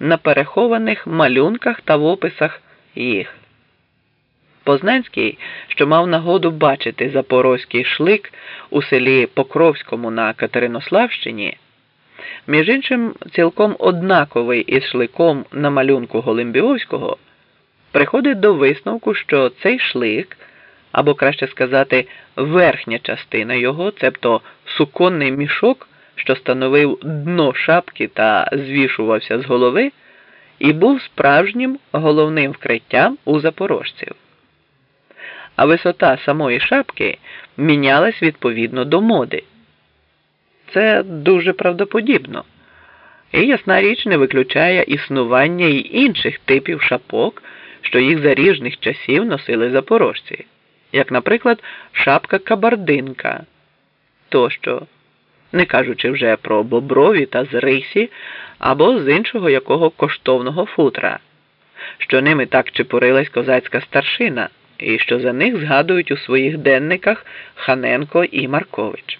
на перехованих малюнках та в описах їх. Познанський, що мав нагоду бачити запорозький шлик у селі Покровському на Катеринославщині, між іншим, цілком однаковий із шликом на малюнку Голимбіовського, приходить до висновку, що цей шлик, або краще сказати, верхня частина його, цебто суконний мішок, що становив дно шапки та звішувався з голови, і був справжнім головним вкриттям у запорожців. А висота самої шапки мінялась відповідно до моди. Це дуже правдоподібно. І ясна річ не виключає існування й інших типів шапок, що їх за ріжних часів носили запорожці, як, наприклад, шапка кабардинка тощо, не кажучи вже про боброві та зрисі або з іншого якого коштовного футра, що ними так чепурилась козацька старшина, і що за них згадують у своїх денниках Ханенко і Маркович.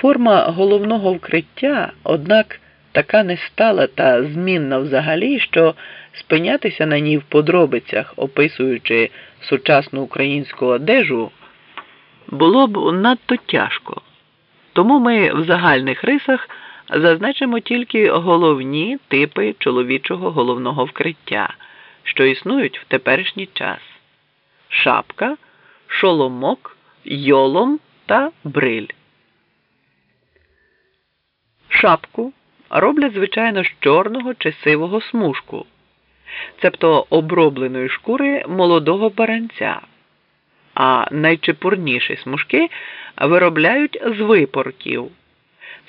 Форма головного вкриття, однак, така нестала та змінна взагалі, що спинятися на ній в подробицях, описуючи сучасну українську одежу, було б надто тяжко. Тому ми в загальних рисах зазначимо тільки головні типи чоловічого головного вкриття, що існують в теперішній час: шапка, шоломок, йолом та бриль. Шапку роблять, звичайно, з чорного чи сивого смужку, цебто обробленої шкури молодого баранця, а найчепурніші смужки виробляють з випорків,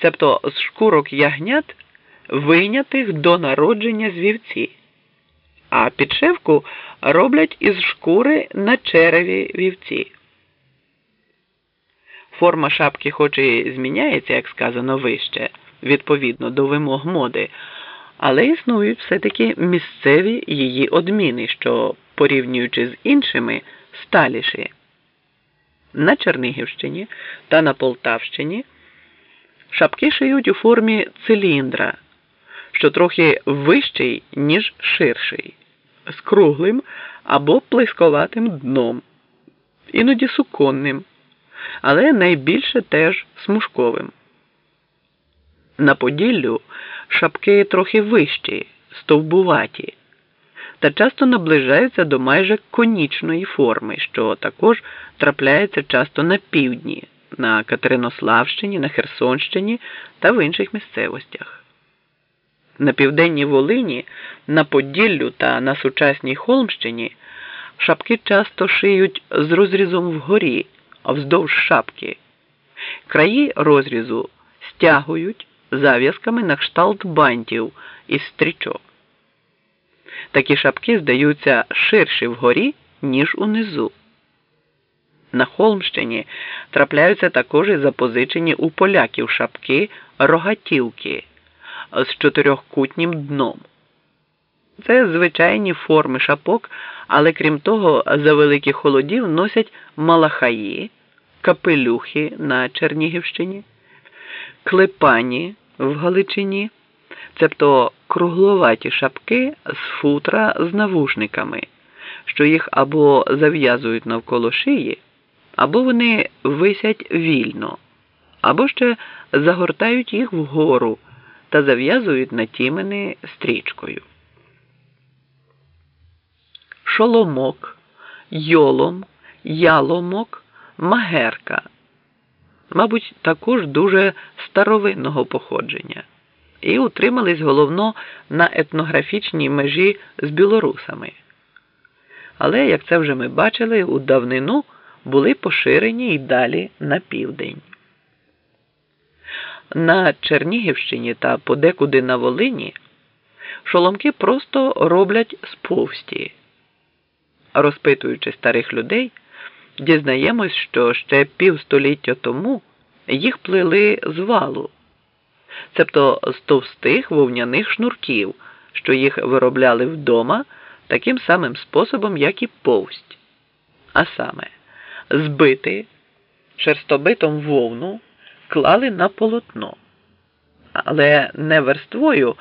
цебто з шкурок ягнят, вийнятих до народження з вівці, а підшивку роблять із шкури на череві вівці. Форма шапки, хоч і зміняється, як сказано вище відповідно до вимог моди, але існують все-таки місцеві її одміни, що, порівнюючи з іншими, сталіші. На Чернігівщині та на Полтавщині шапки шиють у формі циліндра, що трохи вищий, ніж ширший, з круглим або плисковатим дном, іноді суконним, але найбільше теж смужковим. На Поділлю шапки трохи вищі, стовбуваті, та часто наближаються до майже конічної форми, що також трапляється часто на півдні, на Катеринославщині, на Херсонщині та в інших місцевостях. На південній Волині, на Поділлю та на сучасній Холмщині шапки часто шиють з розрізом вгорі, вздовж шапки. Краї розрізу стягують зав'язками на кшталт бантів із стрічок. Такі шапки здаються ширші вгорі, ніж унизу. На Холмщині трапляються також і запозичені у поляків шапки рогатівки з чотирьохкутнім дном. Це звичайні форми шапок, але крім того, за великих холодів носять малахаї, капелюхи на Чернігівщині, клепані в Галичині, цебто кругловаті шапки з футра з навушниками, що їх або зав'язують навколо шиї, або вони висять вільно, або ще загортають їх вгору та зав'язують на тімени стрічкою. Шоломок, йолом, яломок, магерка мабуть, також дуже старовинного походження, і утримались головно на етнографічній межі з білорусами. Але, як це вже ми бачили, у давнину були поширені й далі на південь. На Чернігівщині та подекуди на Волині шоломки просто роблять з повсті. Розпитуючи старих людей, дізнаємось, що ще півстоліття тому їх плели з валу, цебто з товстих вовняних шнурків, що їх виробляли вдома таким самим способом, як і повсть, а саме, збити шерстобитом вовну клали на полотно, але не верствою,